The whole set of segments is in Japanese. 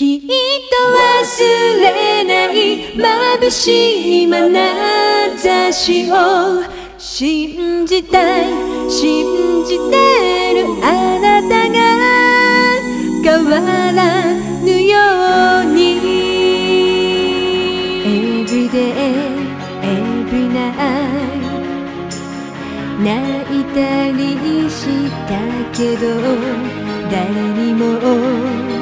きっと忘れない。眩しい眼差しを信じたい。信じてるあなたが変わらぬように。Everyday, every night 泣いたりしたけど誰にも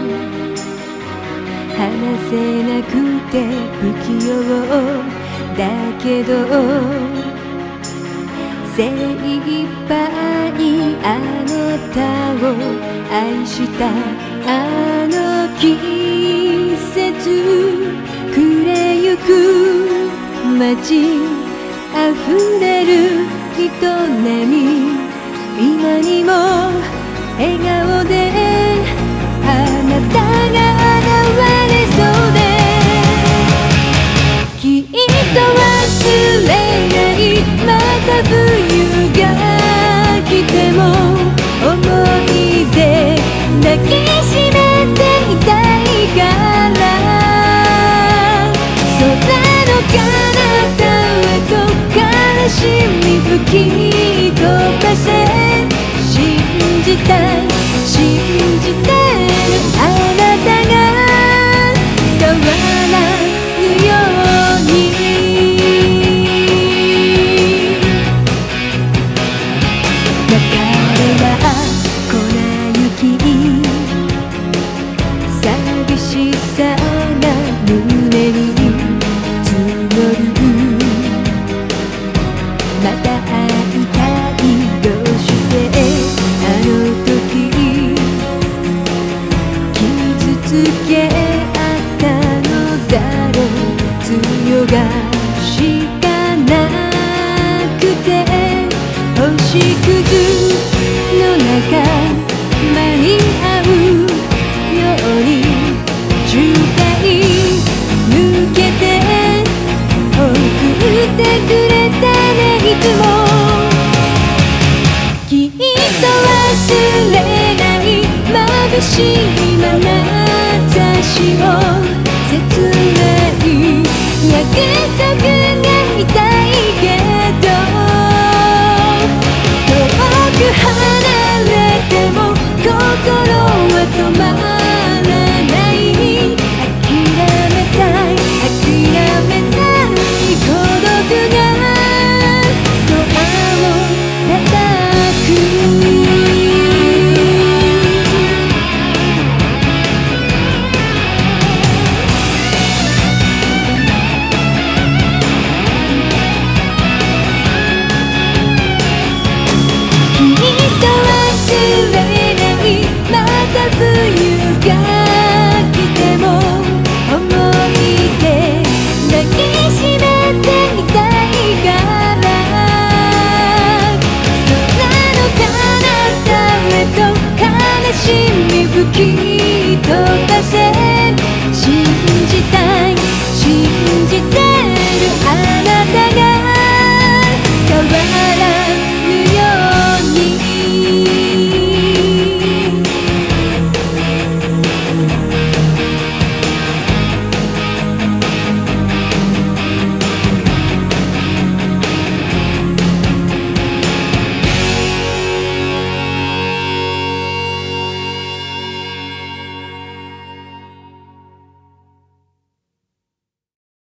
話せなくて不器用だけど精一杯あなたを愛したあの季節暮れゆく街溢れる人並み今にも笑顔でたいだろう強がしかなくて星屑の中間に合うように渋滞抜けて送ってくれたねいつもきっと忘れない眩しい約束